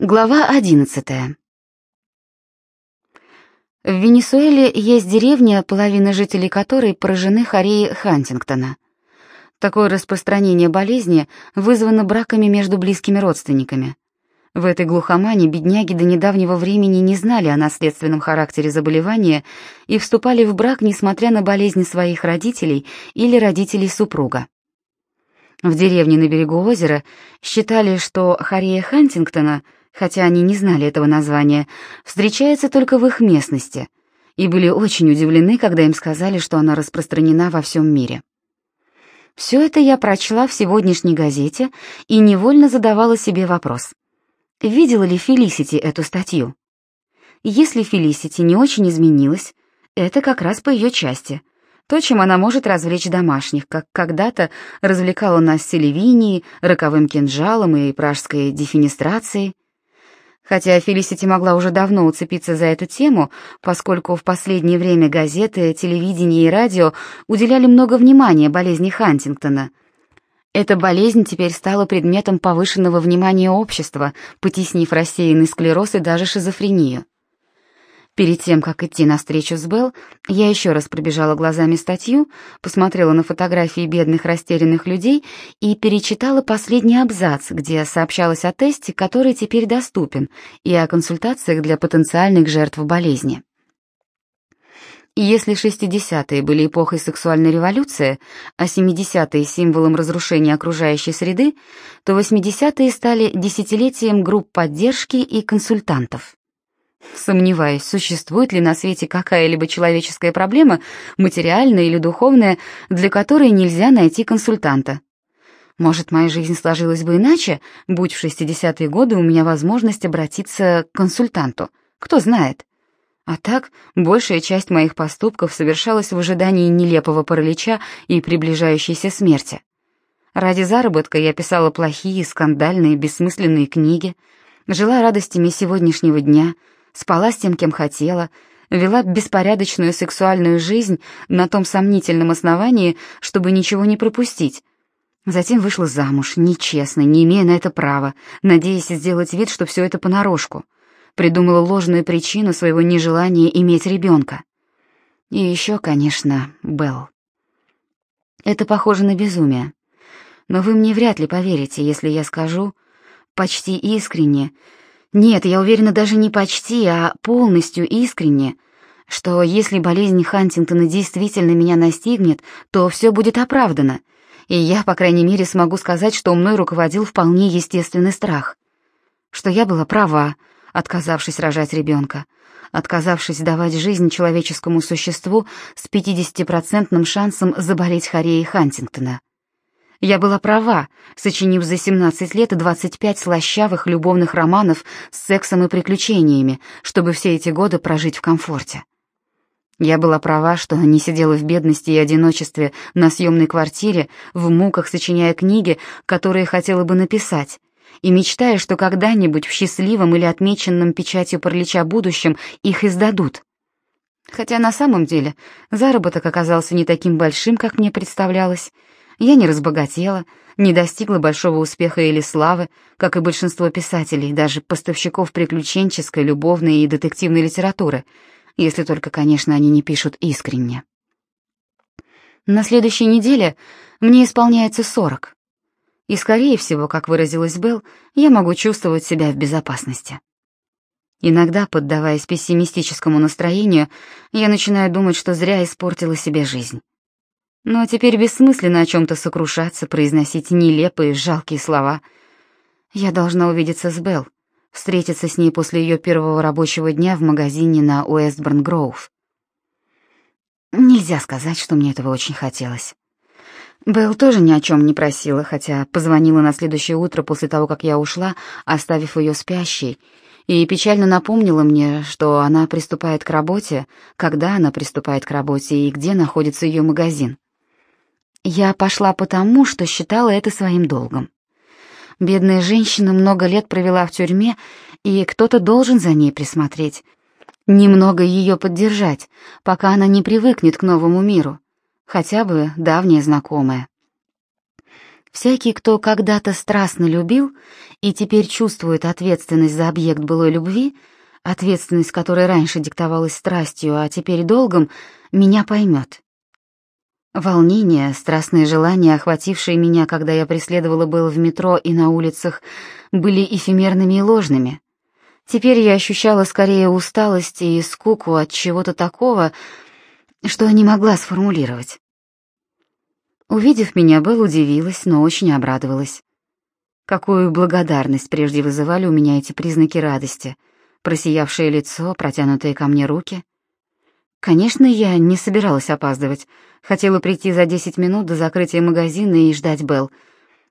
Глава одиннадцатая. В Венесуэле есть деревня, половина жителей которой поражены хореей Хантингтона. Такое распространение болезни вызвано браками между близкими родственниками. В этой глухомане бедняги до недавнего времени не знали о наследственном характере заболевания и вступали в брак, несмотря на болезни своих родителей или родителей супруга. В деревне на берегу озера считали, что хорея Хантингтона — хотя они не знали этого названия, встречается только в их местности, и были очень удивлены, когда им сказали, что она распространена во всем мире. Все это я прочла в сегодняшней газете и невольно задавала себе вопрос. Видела ли Фелисити эту статью? Если Фелисити не очень изменилась, это как раз по ее части. То, чем она может развлечь домашних, как когда-то развлекала нас телевидением, роковым кинжалом и пражской дефинистрацией. Хотя Фелисити могла уже давно уцепиться за эту тему, поскольку в последнее время газеты, телевидение и радио уделяли много внимания болезни Хантингтона. Эта болезнь теперь стала предметом повышенного внимания общества, потеснив рассеянный склероз и даже шизофрению. Перед тем, как идти на встречу с Белл, я еще раз пробежала глазами статью, посмотрела на фотографии бедных растерянных людей и перечитала последний абзац, где сообщалось о тесте, который теперь доступен, и о консультациях для потенциальных жертв болезни. Если 60-е были эпохой сексуальной революции, а 70-е — символом разрушения окружающей среды, то 80-е стали десятилетием групп поддержки и консультантов. Сомневаюсь, существует ли на свете какая-либо человеческая проблема, материальная или духовная, для которой нельзя найти консультанта. Может, моя жизнь сложилась бы иначе, будь в 60-е годы у меня возможность обратиться к консультанту. Кто знает. А так, большая часть моих поступков совершалась в ожидании нелепого паралича и приближающейся смерти. Ради заработка я писала плохие, скандальные, бессмысленные книги, жила радостями сегодняшнего дня — спала с тем, кем хотела, вела беспорядочную сексуальную жизнь на том сомнительном основании, чтобы ничего не пропустить. Затем вышла замуж, нечестно, не имея на это права, надеясь сделать вид, что все это понарошку. Придумала ложную причину своего нежелания иметь ребенка. И еще, конечно, Белл. Это похоже на безумие. Но вы мне вряд ли поверите, если я скажу, почти искренне, нет, я уверена даже не почти, а полностью искренне, что если болезнь Хантингтона действительно меня настигнет, то все будет оправдано, и я, по крайней мере, смогу сказать, что мной руководил вполне естественный страх. Что я была права, отказавшись рожать ребенка, отказавшись давать жизнь человеческому существу с 50% шансом заболеть хореей Хантингтона. Я была права, сочинив за 17 лет 25 слащавых любовных романов с сексом и приключениями, чтобы все эти годы прожить в комфорте. Я была права, что не сидела в бедности и одиночестве на съемной квартире, в муках сочиняя книги, которые хотела бы написать, и мечтая, что когда-нибудь в счастливом или отмеченном печатью паралича будущем их издадут. Хотя на самом деле заработок оказался не таким большим, как мне представлялось, я не разбогатела, не достигла большого успеха или славы, как и большинство писателей, даже поставщиков приключенческой, любовной и детективной литературы, если только, конечно, они не пишут искренне. На следующей неделе мне исполняется сорок, и, скорее всего, как выразилась Белл, я могу чувствовать себя в безопасности. Иногда, поддаваясь пессимистическому настроению, я начинаю думать, что зря испортила себе жизнь. Но теперь бессмысленно о чем-то сокрушаться, произносить нелепые, жалкие слова. Я должна увидеться с Белл, встретиться с ней после ее первого рабочего дня в магазине на Уэстборн-Гроув. Нельзя сказать, что мне этого очень хотелось. Белл тоже ни о чем не просила, хотя позвонила на следующее утро после того, как я ушла, оставив ее спящей, и печально напомнила мне, что она приступает к работе, когда она приступает к работе и где находится ее магазин. Я пошла потому, что считала это своим долгом. Бедная женщина много лет провела в тюрьме, и кто-то должен за ней присмотреть, немного ее поддержать, пока она не привыкнет к новому миру, хотя бы давняя знакомая. Всякий, кто когда-то страстно любил и теперь чувствует ответственность за объект былой любви, ответственность, которая раньше диктовалась страстью, а теперь долгом, меня поймет. Волнение, страстные желания, охватившие меня, когда я преследовала Белл в метро и на улицах, были эфемерными и ложными. Теперь я ощущала скорее усталость и скуку от чего-то такого, что не могла сформулировать. Увидев меня, Белл удивилась, но очень обрадовалась. Какую благодарность прежде вызывали у меня эти признаки радости, просиявшее лицо, протянутые ко мне руки. Конечно, я не собиралась опаздывать, хотела прийти за десять минут до закрытия магазина и ждать Белл.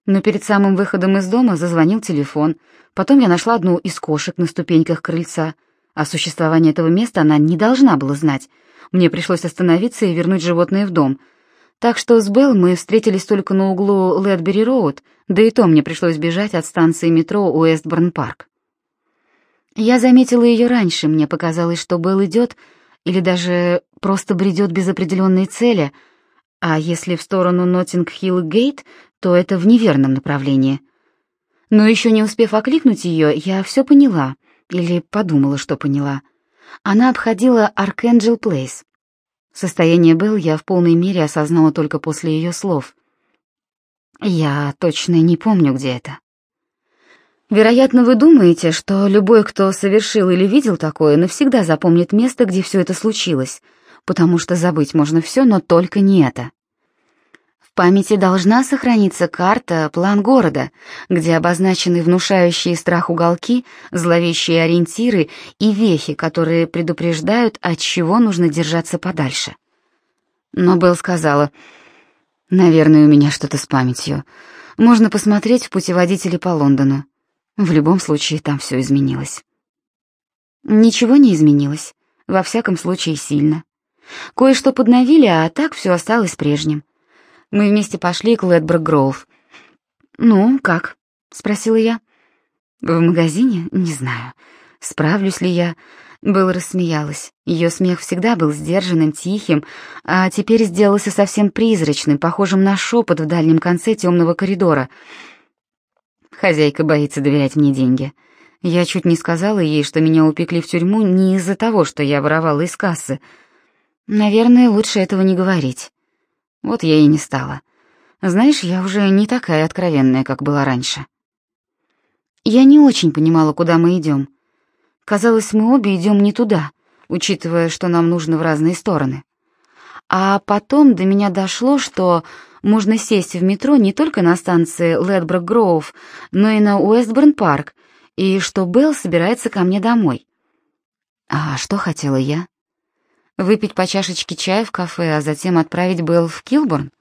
Но перед самым выходом из дома зазвонил телефон. Потом я нашла одну из кошек на ступеньках крыльца. О существовании этого места она не должна была знать. Мне пришлось остановиться и вернуть животное в дом — так что с Белл мы встретились только на углу Лэдбери-Роуд, да и то мне пришлось бежать от станции метро Уэстборн-парк. Я заметила ее раньше, мне показалось, что Белл идет или даже просто бредет без определенной цели, а если в сторону Ноттинг-Хилл-Гейт, то это в неверном направлении. Но еще не успев окликнуть ее, я все поняла, или подумала, что поняла. Она обходила Аркенджел Плейс. Состояние Белл я в полной мере осознала только после ее слов. Я точно не помню, где это. Вероятно, вы думаете, что любой, кто совершил или видел такое, навсегда запомнит место, где все это случилось, потому что забыть можно все, но только не это памяти должна сохраниться карта, план города, где обозначены внушающие страх уголки, зловещие ориентиры и вехи, которые предупреждают, от чего нужно держаться подальше. Но Белл сказала, «Наверное, у меня что-то с памятью. Можно посмотреть в путеводителе по Лондону. В любом случае, там все изменилось». Ничего не изменилось, во всяком случае, сильно. Кое-что подновили, а так все осталось прежним. Мы вместе пошли к Лэдберг-Гроув. «Ну, как?» — спросила я. «В магазине? Не знаю. Справлюсь ли я?» Белла рассмеялась. Ее смех всегда был сдержанным, тихим, а теперь сделался совсем призрачным, похожим на шепот в дальнем конце темного коридора. Хозяйка боится доверять мне деньги. Я чуть не сказала ей, что меня упекли в тюрьму не из-за того, что я воровала из кассы. Наверное, лучше этого не говорить. Вот я и не стала. Знаешь, я уже не такая откровенная, как была раньше. Я не очень понимала, куда мы идем. Казалось, мы обе идем не туда, учитывая, что нам нужно в разные стороны. А потом до меня дошло, что можно сесть в метро не только на станции Ледброк-Гроув, но и на Уэстборн-парк, и что Белл собирается ко мне домой. А что хотела я? Выпить по чашечке чая в кафе, а затем отправить Белл в Килборн?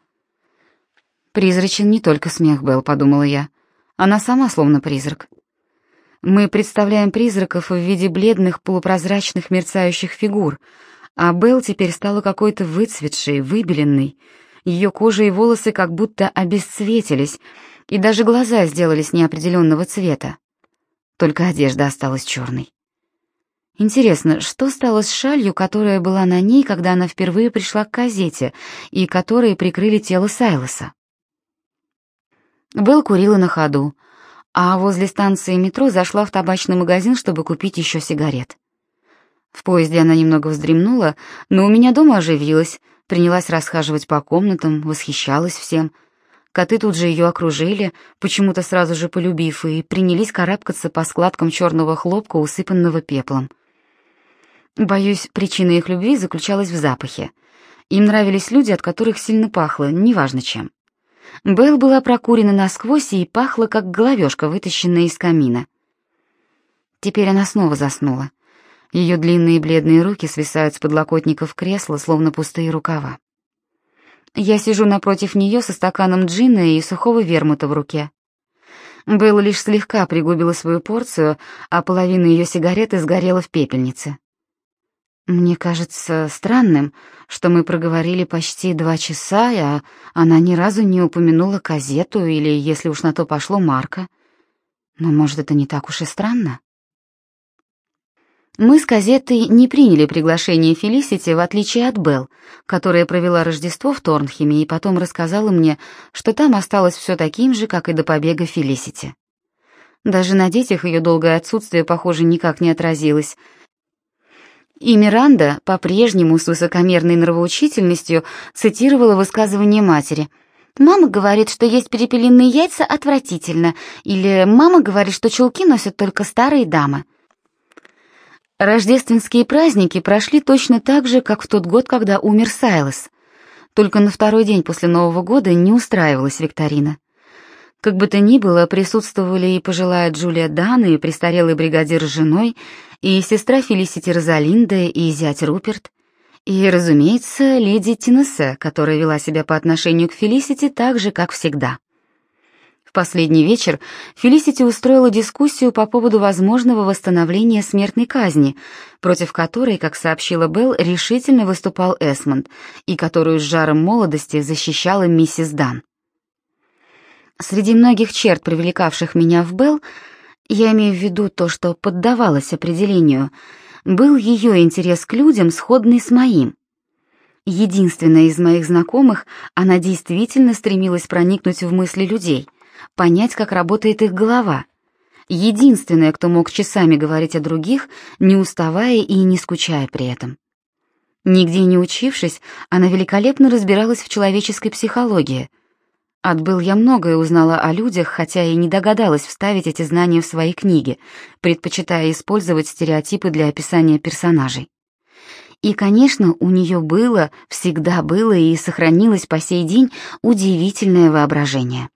Призрачен не только смех Белл, подумала я. Она сама словно призрак. Мы представляем призраков в виде бледных полупрозрачных мерцающих фигур, а Белл теперь стала какой-то выцветшей, выбеленной. Ее кожа и волосы как будто обесцветились, и даже глаза сделались неопределенного цвета. Только одежда осталась черной. Интересно, что стало с шалью, которая была на ней, когда она впервые пришла к газете, и которые прикрыли тело Сайлоса? Белл курила на ходу, а возле станции метро зашла в табачный магазин, чтобы купить еще сигарет. В поезде она немного вздремнула, но у меня дома оживилась, принялась расхаживать по комнатам, восхищалась всем. Коты тут же ее окружили, почему-то сразу же полюбив, и принялись карабкаться по складкам черного хлопка, усыпанного пеплом. Боюсь, причина их любви заключалась в запахе. Им нравились люди, от которых сильно пахло, неважно чем. Белл была прокурена насквозь и пахла, как головешка, вытащенная из камина. Теперь она снова заснула. Ее длинные бледные руки свисают с подлокотников кресла, словно пустые рукава. Я сижу напротив нее со стаканом джина и сухого вермута в руке. Белла лишь слегка пригубила свою порцию, а половина ее сигареты сгорела в пепельнице. Мне кажется странным, что мы проговорили почти два часа, а она ни разу не упомянула газету или, если уж на то пошло, Марка. Но, может, это не так уж и странно? Мы с газетой не приняли приглашение Фелисити, в отличие от Белл, которая провела Рождество в Торнхеме и потом рассказала мне, что там осталось все таким же, как и до побега Фелисити. Даже на детях ее долгое отсутствие, похоже, никак не отразилось. И Миранда по-прежнему с высокомерной нравоучительностью цитировала высказывание матери. «Мама говорит, что есть перепелиные яйца отвратительно», или «Мама говорит, что чулки носят только старые дамы». Рождественские праздники прошли точно так же, как в тот год, когда умер Сайлос. Только на второй день после Нового года не устраивалась викторина. Как бы то ни было, присутствовали и пожилая Джулия Дан, и престарелый бригадир с женой, и сестра Фелисити Розалинда, и зять Руперт, и, разумеется, леди Тинессе, которая вела себя по отношению к Фелисити так же, как всегда последний вечер Фелисити устроила дискуссию по поводу возможного восстановления смертной казни, против которой, как сообщила Белл, решительно выступал Эсмонд, и которую с жаром молодости защищала миссис Дан. Среди многих черт, привлекавших меня в Белл, я имею в виду то, что поддавалось определению, был ее интерес к людям, сходный с моим. Единственная из моих знакомых, она действительно стремилась проникнуть в мысли людей — понять, как работает их голова. Единственная, кто мог часами говорить о других, не уставая и не скучая при этом. Нигде не учившись, она великолепно разбиралась в человеческой психологии. От Белл я многое узнала о людях, хотя и не догадалась вставить эти знания в свои книги, предпочитая использовать стереотипы для описания персонажей. И, конечно, у нее было, всегда было и сохранилось по сей день удивительное воображение.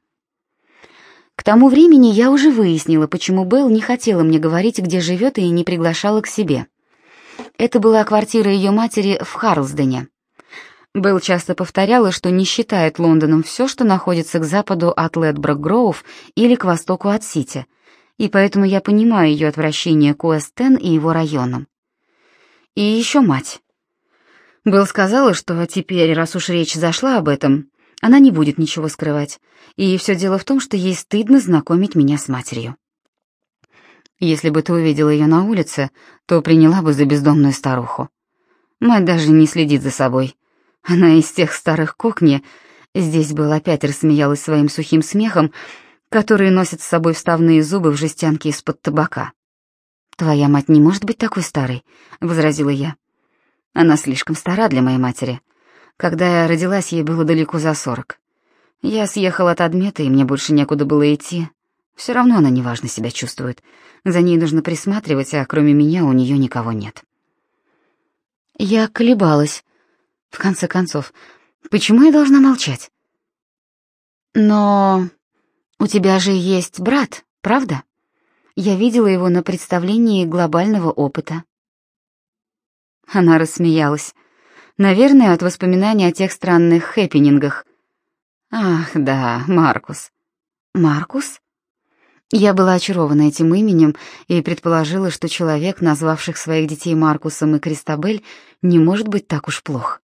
К тому времени я уже выяснила, почему Белл не хотела мне говорить, где живет, и не приглашала к себе. Это была квартира ее матери в Харлсдене. Белл часто повторяла, что не считает Лондоном все, что находится к западу от Ледброк-Гроув или к востоку от Сити, и поэтому я понимаю ее отвращение к Уэст-Тен и его районам. И еще мать. Белл сказала, что теперь, раз уж речь зашла об этом, она не будет ничего скрывать, и все дело в том, что ей стыдно знакомить меня с матерью. Если бы ты увидела ее на улице, то приняла бы за бездомную старуху. Мать даже не следит за собой. Она из тех старых кокни, здесь был опять рассмеялась своим сухим смехом, которые носят с собой вставные зубы в жестянке из-под табака. «Твоя мать не может быть такой старой», — возразила я. «Она слишком стара для моей матери. Когда я родилась, ей было далеко за сорок. Я съехала от Адмета, и мне больше некуда было идти. Все равно она неважно себя чувствует. За ней нужно присматривать, а кроме меня у нее никого нет. Я колебалась. В конце концов, почему я должна молчать? Но у тебя же есть брат, правда? Я видела его на представлении глобального опыта. Она рассмеялась. Наверное, от воспоминаний о тех странных хэппинингах. Ах, да, Маркус. Маркус? Я была очарована этим именем и предположила, что человек, назвавших своих детей Маркусом и Кристабель, не может быть так уж плох.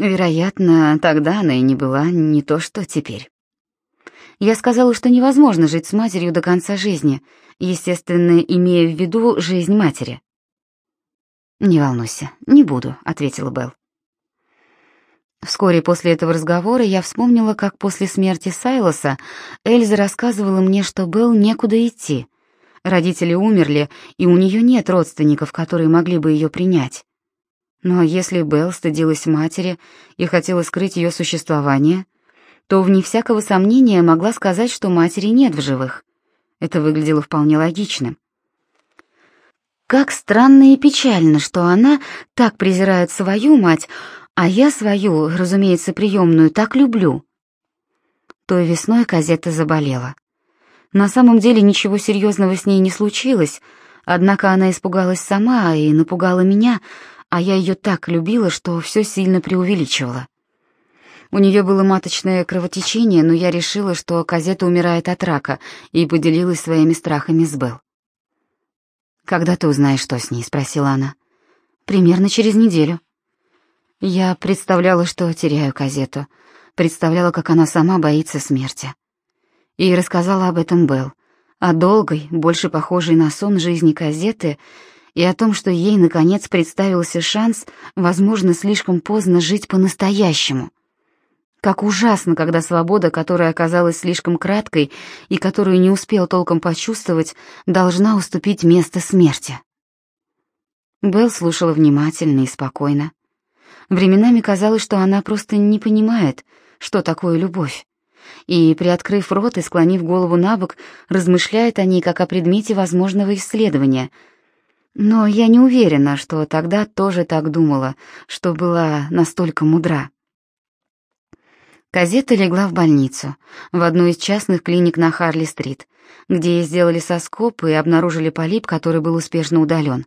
Вероятно, тогда она и не была не то, что теперь. Я сказала, что невозможно жить с матерью до конца жизни, естественно, имея в виду жизнь матери. «Не волнуйся, не буду», — ответила Белл. Вскоре после этого разговора я вспомнила, как после смерти Сайлоса Эльза рассказывала мне, что Белл некуда идти. Родители умерли, и у нее нет родственников, которые могли бы ее принять. Но если Белл стыдилась матери и хотела скрыть ее существование, то вне всякого сомнения могла сказать, что матери нет в живых. Это выглядело вполне логичным. Как странно и печально, что она так презирает свою мать, а я свою, разумеется, приемную, так люблю. Той весной Казета заболела. На самом деле ничего серьезного с ней не случилось, однако она испугалась сама и напугала меня, а я ее так любила, что все сильно преувеличивала. У нее было маточное кровотечение, но я решила, что Казета умирает от рака, и поделилась своими страхами с Белл. «Когда ты узнаешь, что с ней?» — спросила она. «Примерно через неделю». Я представляла, что теряю Казету, представляла, как она сама боится смерти. И рассказала об этом Белл. о долгой, больше похожей на сон жизни Казеты и о том, что ей, наконец, представился шанс, возможно, слишком поздно жить по-настоящему. Как ужасно, когда свобода, которая оказалась слишком краткой и которую не успел толком почувствовать, должна уступить место смерти. Белл слушала внимательно и спокойно. Временами казалось, что она просто не понимает, что такое любовь. И, приоткрыв рот и склонив голову на бок, размышляет о ней как о предмете возможного исследования. Но я не уверена, что тогда тоже так думала, что была настолько мудра. Казета легла в больницу, в одну из частных клиник на Харли-стрит, где ей сделали соскоп и обнаружили полип, который был успешно удален.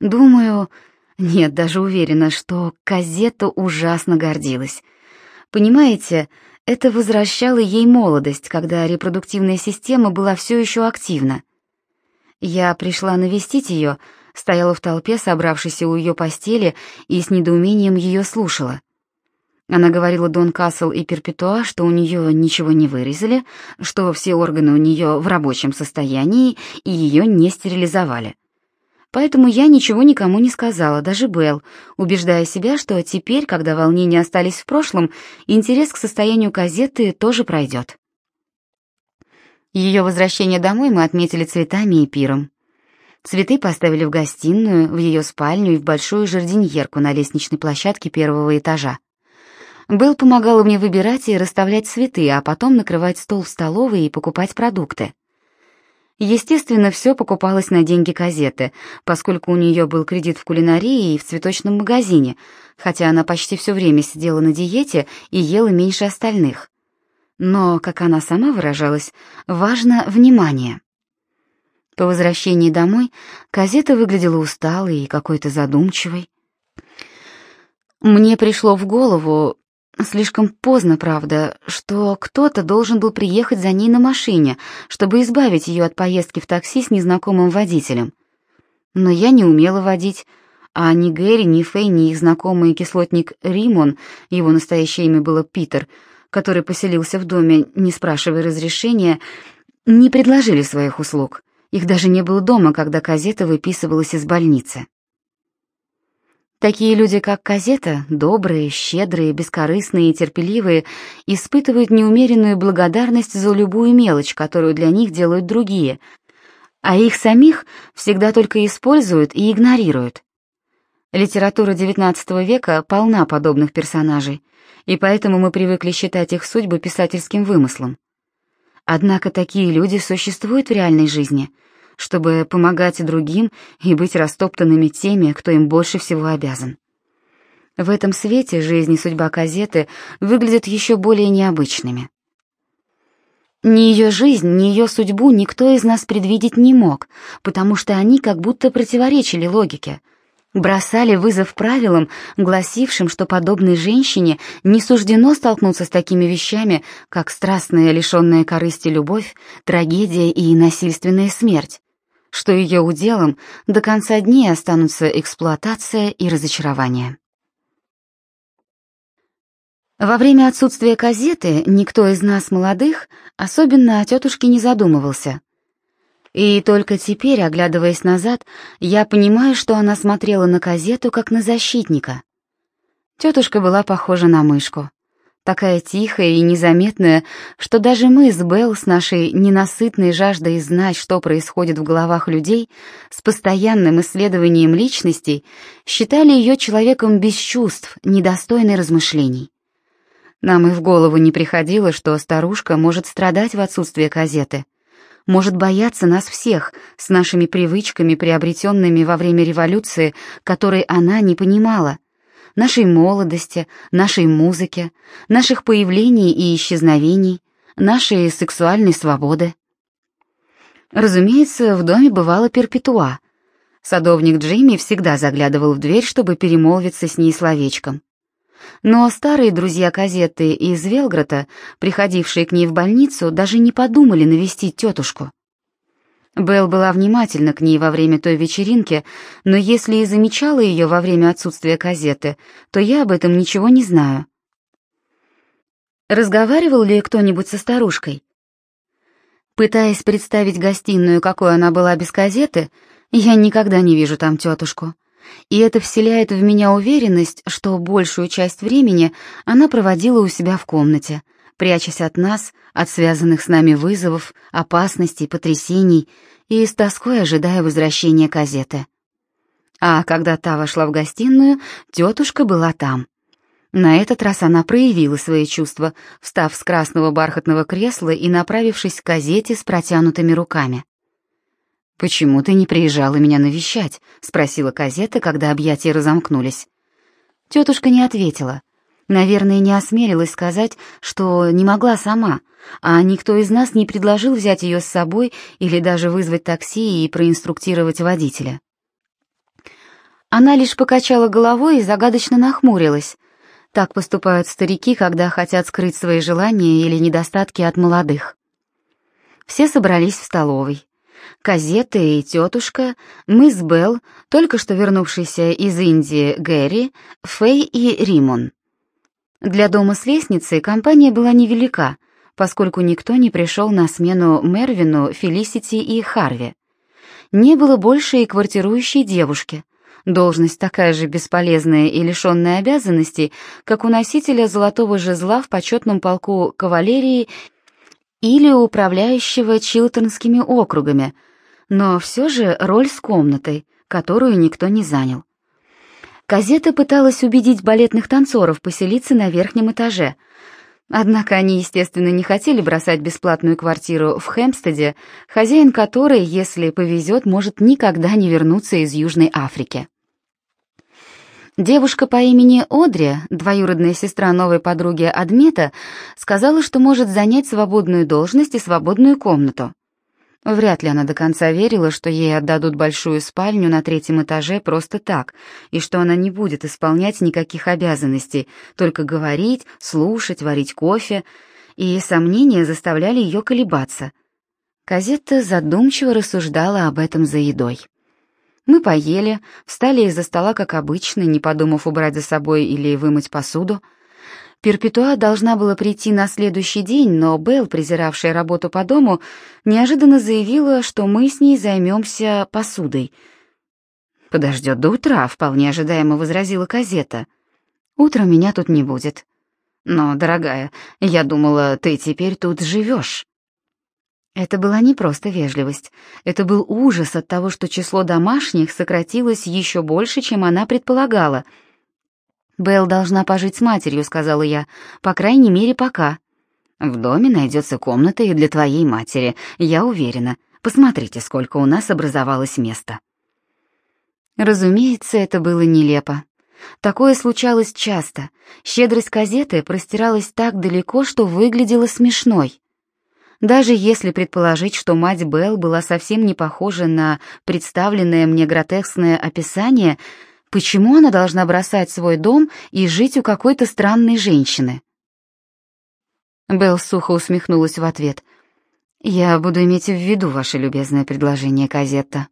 Думаю, нет, даже уверена, что Казета ужасно гордилась. Понимаете, это возвращало ей молодость, когда репродуктивная система была все еще активна. Я пришла навестить ее, стояла в толпе, собравшейся у ее постели, и с недоумением ее слушала. Она говорила Дон Кассел и Перпетуа, что у нее ничего не вырезали, что все органы у нее в рабочем состоянии и ее не стерилизовали. Поэтому я ничего никому не сказала, даже Белл, убеждая себя, что теперь, когда волнения остались в прошлом, интерес к состоянию газеты тоже пройдет. Ее возвращение домой мы отметили цветами и пиром. Цветы поставили в гостиную, в ее спальню и в большую жардиньерку на лестничной площадке первого этажа. Белл помогала мне выбирать и расставлять цветы, а потом накрывать стол в столовой и покупать продукты. Естественно, все покупалось на деньги газеты, поскольку у нее был кредит в кулинарии и в цветочном магазине, хотя она почти все время сидела на диете и ела меньше остальных. Но, как она сама выражалась, важно внимание. По возвращении домой газета выглядела усталой и какой-то задумчивой. Мне пришло в голову, Слишком поздно, правда, что кто-то должен был приехать за ней на машине, чтобы избавить ее от поездки в такси с незнакомым водителем. Но я не умела водить, а ни Гэри, ни Фэй, ни их знакомый кислотник Римон, его настоящее имя было Питер, который поселился в доме, не спрашивая разрешения, не предложили своих услуг. Их даже не было дома, когда Казета выписывалась из больницы. Такие люди, как Казета, добрые, щедрые, бескорыстные и терпеливые, испытывают неумеренную благодарность за любую мелочь, которую для них делают другие, а их самих всегда только используют и игнорируют. Литература XIX века полна подобных персонажей, и поэтому мы привыкли считать их судьбы писательским вымыслом. Однако такие люди существуют в реальной жизни — чтобы помогать другим и быть растоптанными теми, кто им больше всего обязан. В этом свете жизнь и судьба Казеты выглядят еще более необычными. Ни ее жизнь, ни ее судьбу никто из нас предвидеть не мог, потому что они как будто противоречили логике, бросали вызов правилам, гласившим, что подобной женщине не суждено столкнуться с такими вещами, как страстная, лишенная корысти любовь, трагедия и насильственная смерть что ее уделом до конца дней останутся эксплуатация и разочарование. Во время отсутствия газеты никто из нас, молодых, особенно о тетушке не задумывался. И только теперь, оглядываясь назад, я понимаю, что она смотрела на газету как на защитника. Тетушка была похожа на мышку такая тихая и незаметная, что даже мы с Белл с нашей ненасытной жаждой знать, что происходит в головах людей, с постоянным исследованием личностей, считали ее человеком без чувств, недостойной размышлений. Нам и в голову не приходило, что старушка может страдать в отсутствие газеты, может бояться нас всех с нашими привычками, приобретенными во время революции, которой она не понимала, нашей молодости, нашей музыки, наших появлений и исчезновений, нашей сексуальной свободы. Разумеется, в доме бывала перпетуа. Садовник Джейми всегда заглядывал в дверь, чтобы перемолвиться с ней словечком. Но старые друзья Казеты из Велграта, приходившие к ней в больницу, даже не подумали навестить тетушку. Белл была внимательна к ней во время той вечеринки, но если и замечала ее во время отсутствия газеты, то я об этом ничего не знаю. Разговаривал ли кто-нибудь со старушкой? Пытаясь представить гостиную, какой она была без газеты, я никогда не вижу там тетушку. И это вселяет в меня уверенность, что большую часть времени она проводила у себя в комнате, прячась от нас, от связанных с нами вызовов, опасностей, потрясений и с тоской ожидая возвращения газеты. А когда та вошла в гостиную, тетушка была там. На этот раз она проявила свои чувства, встав с красного бархатного кресла и направившись к газете с протянутыми руками. «Почему ты не приезжала меня навещать?» — спросила Казета, когда объятия разомкнулись. Тетушка не ответила. Наверное, не осмелилась сказать, что не могла сама, а никто из нас не предложил взять ее с собой или даже вызвать такси и проинструктировать водителя. Она лишь покачала головой и загадочно нахмурилась. Так поступают старики, когда хотят скрыть свои желания или недостатки от молодых. Все собрались в столовой. Казета и тетушка, мы с Белл, только что вернувшийся из Индии Гэри, Фэй и Римон. Для дома с лестницей компания была невелика, поскольку никто не пришел на смену Мервину, Фелисити и Харви. Не было больше и квартирующей девушки. Должность такая же бесполезная и лишенная обязанностей, как у носителя золотого жезла в почетном полку кавалерии или управляющего Чилтонскими округами, но все же роль с комнатой, которую никто не занял. Казета пыталась убедить балетных танцоров поселиться на верхнем этаже. Однако они, естественно, не хотели бросать бесплатную квартиру в Хэмпстеде, хозяин которой, если повезет, может никогда не вернуться из Южной Африки. Девушка по имени Одри, двоюродная сестра новой подруги Адмета, сказала, что может занять свободную должность и свободную комнату. Вряд ли она до конца верила, что ей отдадут большую спальню на третьем этаже просто так, и что она не будет исполнять никаких обязанностей, только говорить, слушать, варить кофе, и сомнения заставляли ее колебаться. Казетта задумчиво рассуждала об этом за едой. Мы поели, встали из-за стола, как обычно, не подумав убрать за собой или вымыть посуду. Перпетуа должна была прийти на следующий день, но Белл, презиравшая работу по дому, неожиданно заявила, что мы с ней займемся посудой. «Подождет до утра», — вполне ожидаемо возразила Казета. «Утром меня тут не будет». «Но, дорогая, я думала, ты теперь тут живешь». Это была не просто вежливость, это был ужас от того, что число домашних сократилось еще больше, чем она предполагала. «Белл должна пожить с матерью», — сказала я, — «по крайней мере, пока». «В доме найдется комната и для твоей матери, я уверена. Посмотрите, сколько у нас образовалось места». Разумеется, это было нелепо. Такое случалось часто. Щедрость газеты простиралась так далеко, что выглядела смешной. Даже если предположить, что мать Белл была совсем не похожа на представленное мне гротескное описание, почему она должна бросать свой дом и жить у какой-то странной женщины? Белл сухо усмехнулась в ответ. «Я буду иметь в виду ваше любезное предложение, Казетта».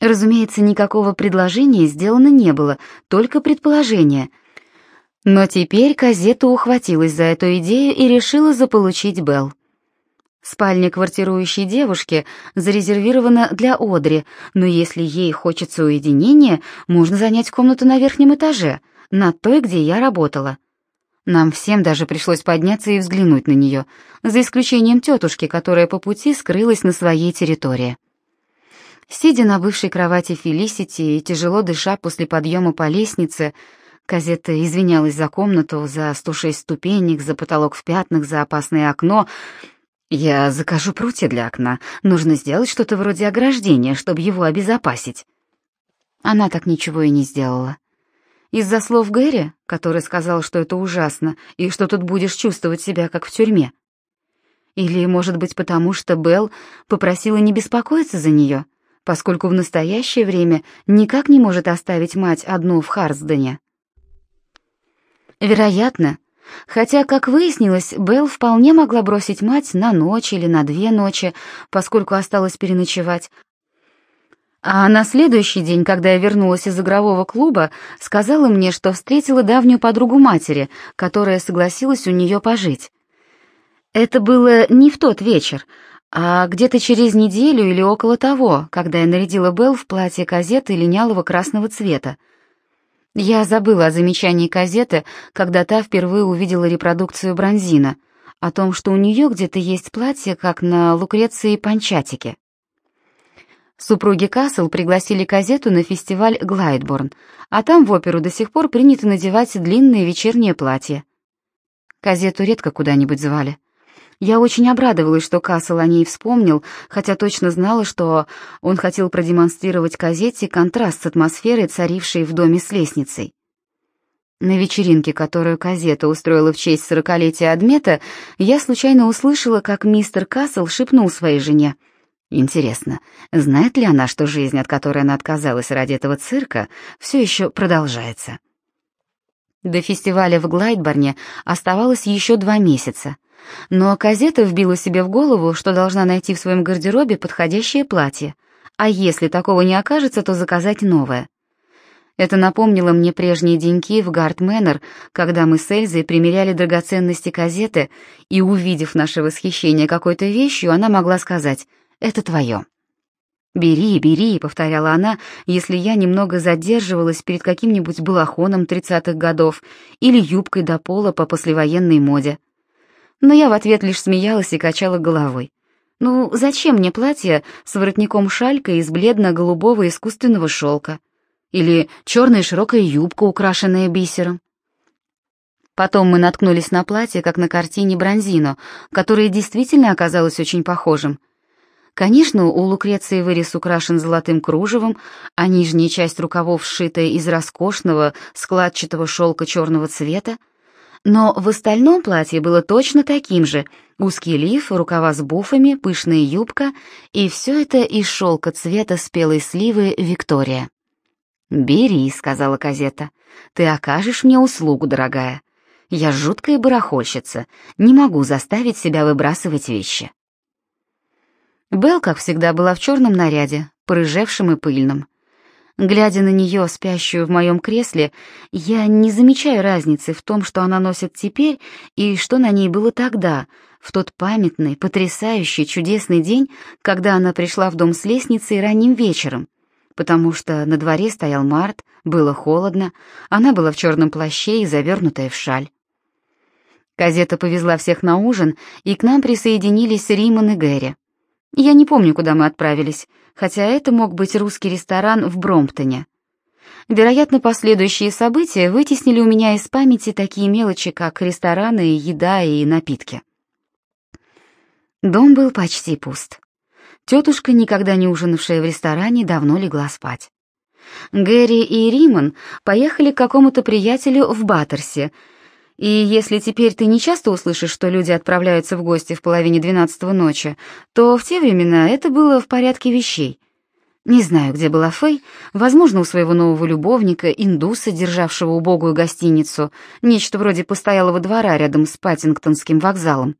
Разумеется, никакого предложения сделано не было, только предположение. Но теперь Казетта ухватилась за эту идею и решила заполучить Белл. Спальня квартирующей девушки зарезервирована для Одри, но если ей хочется уединения, можно занять комнату на верхнем этаже, на той, где я работала. Нам всем даже пришлось подняться и взглянуть на нее, за исключением тетушки, которая по пути скрылась на своей территории. Сидя на бывшей кровати Фелисити и тяжело дыша после подъема по лестнице, Казета извинялась за комнату, за 106 ступенек, за потолок в пятнах, за опасное окно — «Я закажу прутья для окна. Нужно сделать что-то вроде ограждения, чтобы его обезопасить». Она так ничего и не сделала. Из-за слов Гэри, который сказал, что это ужасно, и что тут будешь чувствовать себя как в тюрьме. Или, может быть, потому что Белл попросила не беспокоиться за нее, поскольку в настоящее время никак не может оставить мать одну в Харсдене. Вероятно, Хотя, как выяснилось, Белл вполне могла бросить мать на ночь или на две ночи, поскольку осталось переночевать. А на следующий день, когда я вернулась из игрового клуба, сказала мне, что встретила давнюю подругу матери, которая согласилась у нее пожить. Это было не в тот вечер, а где-то через неделю или около того, когда я нарядила Белл в платье казеты линялого красного цвета. Я забыла о замечании казеты, когда та впервые увидела репродукцию Бронзина, о том, что у нее где-то есть платье, как на Лукреции Панчатике. Супруги Кассел пригласили казету на фестиваль Глайдборн, а там в оперу до сих пор принято надевать длинные вечерние платья. Казету редко куда-нибудь звали. Я очень обрадовалась, что Кассел о ней вспомнил, хотя точно знала, что он хотел продемонстрировать казете контраст с атмосферой, царившей в доме с лестницей. На вечеринке, которую Казета устроила в честь сорокалетия Адмета, я случайно услышала, как мистер Кассел шепнул своей жене — Интересно, знает ли она, что жизнь, от которой она отказалась ради этого цирка, все еще продолжается? До фестиваля в Глайдборне оставалось еще два месяца, но Казета вбила себе в голову, что должна найти в своем гардеробе подходящее платье, а если такого не окажется, то заказать новое. Это напомнило мне прежние деньки в Гард когда мы с Эльзой примеряли драгоценности Казеты, и, увидев наше восхищение какой-то вещью, она могла сказать это твое». «Бери, бери», — повторяла она, если я немного задерживалась перед каким-нибудь балахоном тридцатых годов или юбкой до пола по послевоенной моде. Но я в ответ лишь смеялась и качала головой. «Ну, зачем мне платье с воротником-шалькой из бледно-голубого искусственного шелка? Или черная широкая юбка, украшенная бисером?» Потом мы наткнулись на платье, как на картине Бронзино, которое действительно оказалось очень похожим — Конечно, у Лукреции вырез украшен золотым кружевом, а нижняя часть рукавов сшита из роскошного складчатого шелка черного цвета, но в остальном платье было точно таким же. Узкий лиф, рукава с буфами, пышная юбка, и все это из шелка цвета спелой сливы Виктория. «Бери», — сказала Казета, — «ты окажешь мне услугу, дорогая. Я жуткая барахольщица, не могу заставить себя выбрасывать вещи». Белл, как всегда, была в черном наряде, порыжевшем и пыльном. Глядя на нее, спящую в моем кресле, я не замечаю разницы в том, что она носит теперь и что на ней было тогда, в тот памятный, потрясающий, чудесный день, когда она пришла в дом с лестницей ранним вечером, потому что на дворе стоял март, было холодно, она была в черном плаще и завернутая в шаль. Казета повезла всех на ужин, и к нам присоединились Риман и Гэри. Я не помню, куда мы отправились, хотя это мог быть русский ресторан в Бромптоне. Вероятно, последующие события вытеснили у меня из памяти такие мелочи, как рестораны, еда и напитки. Дом был почти пуст. Тетушка, никогда не ужинавшая в ресторане, давно легла спать. Гэри и Риман поехали к какому-то приятелю в Баттерсе, и если теперь ты не часто услышишь, что люди отправляются в гости в половине двенадцатого ночи, то в те времена это было в порядке вещей. Не знаю, где была Фэй, возможно, у своего нового любовника, индуса, державшего убогую гостиницу, нечто вроде постоялого двора рядом с Паттингтонским вокзалом.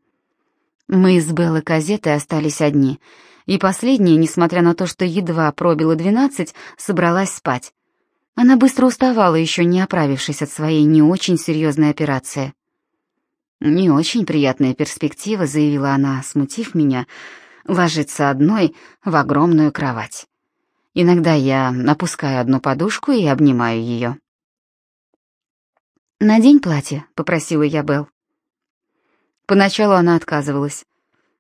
Мы с Беллой Казетой остались одни, и последняя, несмотря на то, что едва пробила двенадцать, собралась спать. Она быстро уставала, еще не оправившись от своей не очень серьезной операции. «Не очень приятная перспектива», — заявила она, смутив меня, — «ложиться одной в огромную кровать. Иногда я опускаю одну подушку и обнимаю ее». «Надень платье», — попросила я Белл. Поначалу она отказывалась.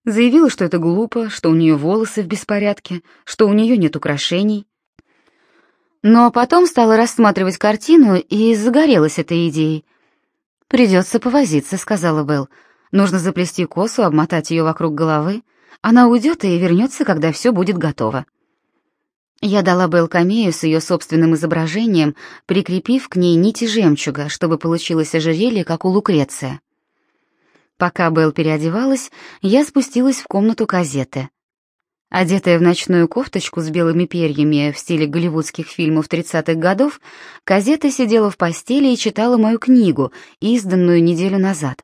Заявила, что это глупо, что у нее волосы в беспорядке, что у нее нет украшений. Но потом стала рассматривать картину и загорелась этой идеей. «Придется повозиться», — сказала Белл. «Нужно заплести косу, обмотать ее вокруг головы. Она уйдет и вернется, когда все будет готово». Я дала Белл камею с ее собственным изображением, прикрепив к ней нити жемчуга, чтобы получилось ожерелье, как у Лукреция. Пока Белл переодевалась, я спустилась в комнату казеты. Одетая в ночную кофточку с белыми перьями в стиле голливудских фильмов 30-х годов, Казета сидела в постели и читала мою книгу, изданную неделю назад.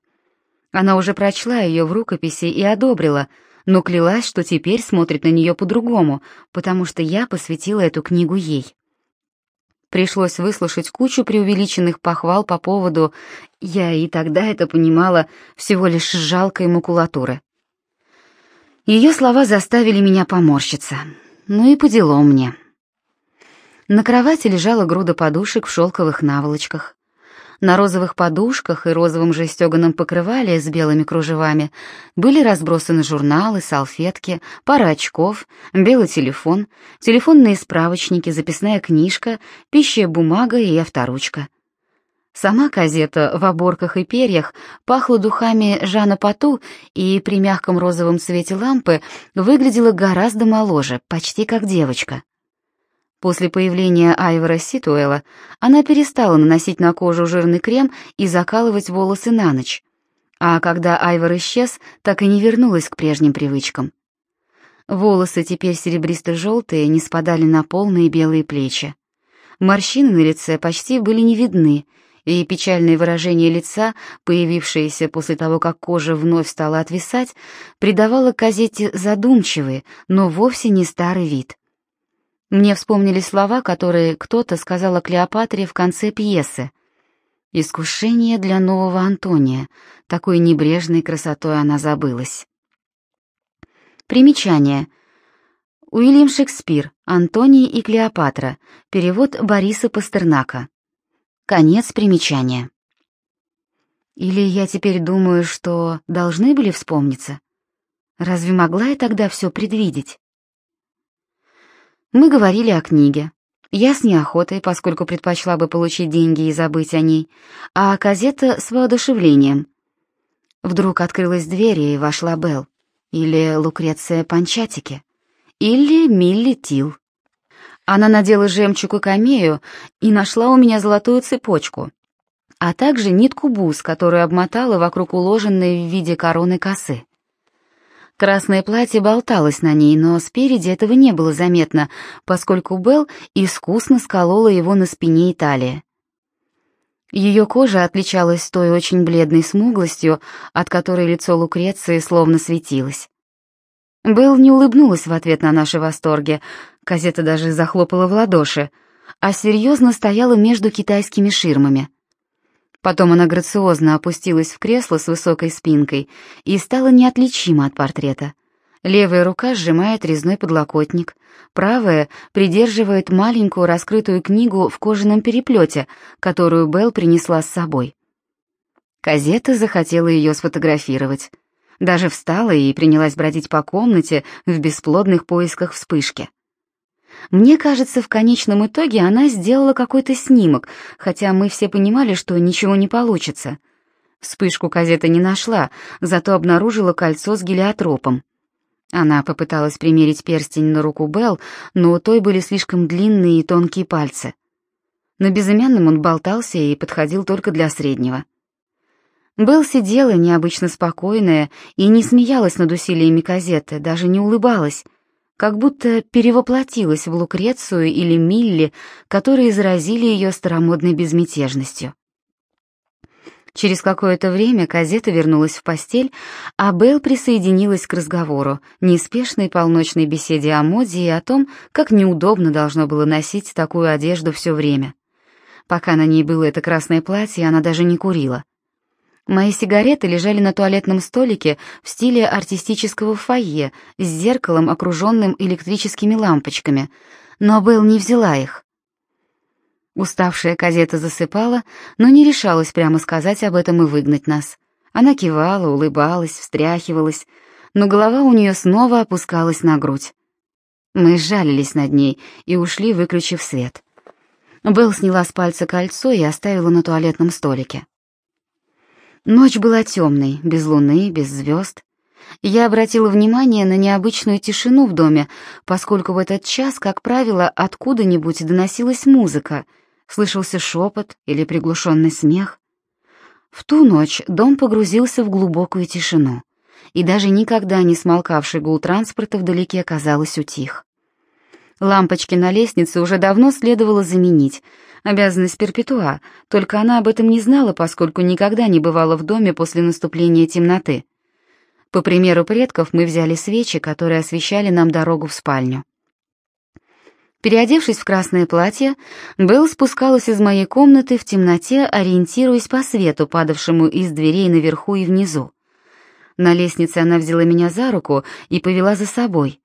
Она уже прочла ее в рукописи и одобрила, но клялась, что теперь смотрит на нее по-другому, потому что я посвятила эту книгу ей. Пришлось выслушать кучу преувеличенных похвал по поводу, я и тогда это понимала, всего лишь жалкой макулатуры. Ее слова заставили меня поморщиться. Ну и по делам мне. На кровати лежала груда подушек в шелковых наволочках. На розовых подушках и розовом же стеганом покрывале с белыми кружевами были разбросаны журналы, салфетки, пара очков, белый телефон, телефонные справочники, записная книжка, пища, бумага и авторучка. Сама газета в оборках и перьях пахла духами Жана Пату и при мягком розовом свете лампы выглядела гораздо моложе, почти как девочка. После появления Айвора Ситуэла она перестала наносить на кожу жирный крем и закалывать волосы на ночь. А когда Айвор исчез, так и не вернулась к прежним привычкам. Волосы теперь серебристо-желтые не спадали на полные белые плечи. Морщины на лице почти были не видны, и печальное выражение лица, появившееся после того, как кожа вновь стала отвисать, придавало газете задумчивый, но вовсе не старый вид. Мне вспомнили слова, которые кто-то сказал о Клеопатре в конце пьесы. «Искушение для нового Антония», такой небрежной красотой она забылась. Примечание. Уильям Шекспир, Антоний и Клеопатра, перевод Бориса Пастернака. Конец примечания. Или я теперь думаю, что должны были вспомниться? Разве могла я тогда все предвидеть? Мы говорили о книге. Я с неохотой, поскольку предпочла бы получить деньги и забыть о ней, а Казета с воодушевлением. Вдруг открылась дверь, и вошла Белл. Или Лукреция Панчатики. Или Милли Тил. Она надела жемчуг и камею и нашла у меня золотую цепочку, а также нитку бус, которую обмотала вокруг уложенной в виде короны косы. Красное платье болталось на ней, но спереди этого не было заметно, поскольку Белл искусно сколола его на спине и талии. Ее кожа отличалась той очень бледной смуглостью, от которой лицо Лукреции словно светилось. Белл не улыбнулась в ответ на наши восторги, Казета даже захлопала в ладоши, а серьезно стояла между китайскими ширмами — Потом она грациозно опустилась в кресло с высокой спинкой и стала неотличима от портрета. Левая рука сжимает резной подлокотник, правая придерживает маленькую раскрытую книгу в кожаном переплете, которую Белл принесла с собой. Казета захотела ее сфотографировать. Даже встала и принялась бродить по комнате в бесплодных поисках вспышки. Мне кажется, в конечном итоге она сделала какой-то снимок, хотя мы все понимали, что ничего не получится. Вспышку газета не нашла, зато обнаружила кольцо с гелиотропом. Она попыталась примерить перстень на руку Белл, но у той были слишком длинные и тонкие пальцы. На безымянном он болтался и подходил только для среднего. Белл сидела необычно спокойная и не смеялась над усилиями газеты, даже не улыбалась — как будто перевоплотилась в Лукрецию или Милли, которые заразили ее старомодной безмятежностью. Через какое-то время Казета вернулась в постель, а Белл присоединилась к разговору, неспешной полночной беседе о моде и о том, как неудобно должно было носить такую одежду все время. Пока на ней было это красное платье, она даже не курила. Мои сигареты лежали на туалетном столике в стиле артистического фойе с зеркалом, окруженным электрическими лампочками, но Белл не взяла их. Уставшая Казета засыпала, но не решалась прямо сказать об этом и выгнать нас. Она кивала, улыбалась, встряхивалась, но голова у нее снова опускалась на грудь. Мы сжалились над ней и ушли, выключив свет. Белл сняла с пальца кольцо и оставила на туалетном столике. Ночь была темной, без луны, без звезд. Я обратила внимание на необычную тишину в доме, поскольку в этот час, как правило, откуда-нибудь доносилась музыка, слышался шепот или приглушенный смех. В ту ночь дом погрузился в глубокую тишину, и даже никогда не смолкавший гул транспорта вдалеке, казалось, утих. Лампочки на лестнице уже давно следовало заменить — обязанность перпетуа, только она об этом не знала, поскольку никогда не бывала в доме после наступления темноты. По примеру предков мы взяли свечи, которые освещали нам дорогу в спальню. Переодевшись в красное платье, Белл спускалась из моей комнаты в темноте, ориентируясь по свету, падавшему из дверей наверху и внизу. На лестнице она взяла меня за руку и повела за собой.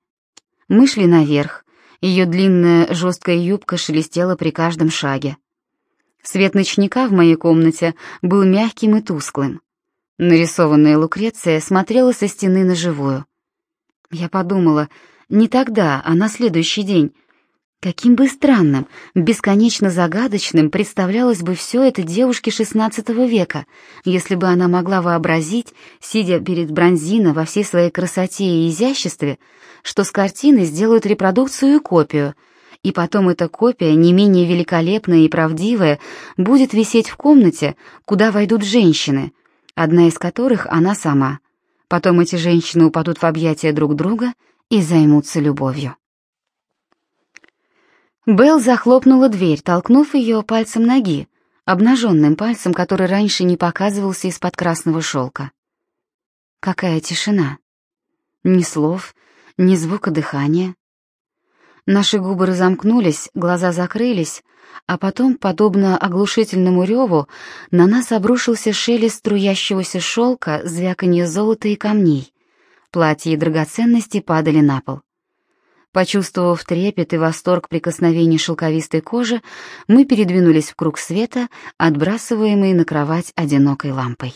Мы шли наверх. Ее длинная жесткая юбка шелестела при каждом шаге. Свет ночника в моей комнате был мягким и тусклым. Нарисованная Лукреция смотрела со стены на живую. Я подумала, не тогда, а на следующий день — Каким бы странным, бесконечно загадочным представлялось бы все это девушке XVI века, если бы она могла вообразить, сидя перед Бронзино во всей своей красоте и изяществе, что с картины сделают репродукцию и копию, и потом эта копия, не менее великолепная и правдивая, будет висеть в комнате, куда войдут женщины, одна из которых она сама. Потом эти женщины упадут в объятия друг друга и займутся любовью. Белл захлопнула дверь, толкнув ее пальцем ноги, обнаженным пальцем, который раньше не показывался из-под красного шелка. Какая тишина! Ни слов, ни звука дыхания. Наши губы разомкнулись, глаза закрылись, а потом, подобно оглушительному реву, на нас обрушился шелест струящегося шелка, звяканье золота и камней. Платья и драгоценности падали на пол. Почувствовав трепет и восторг прикосновений шелковистой кожи, мы передвинулись в круг света, отбрасываемый на кровать одинокой лампой.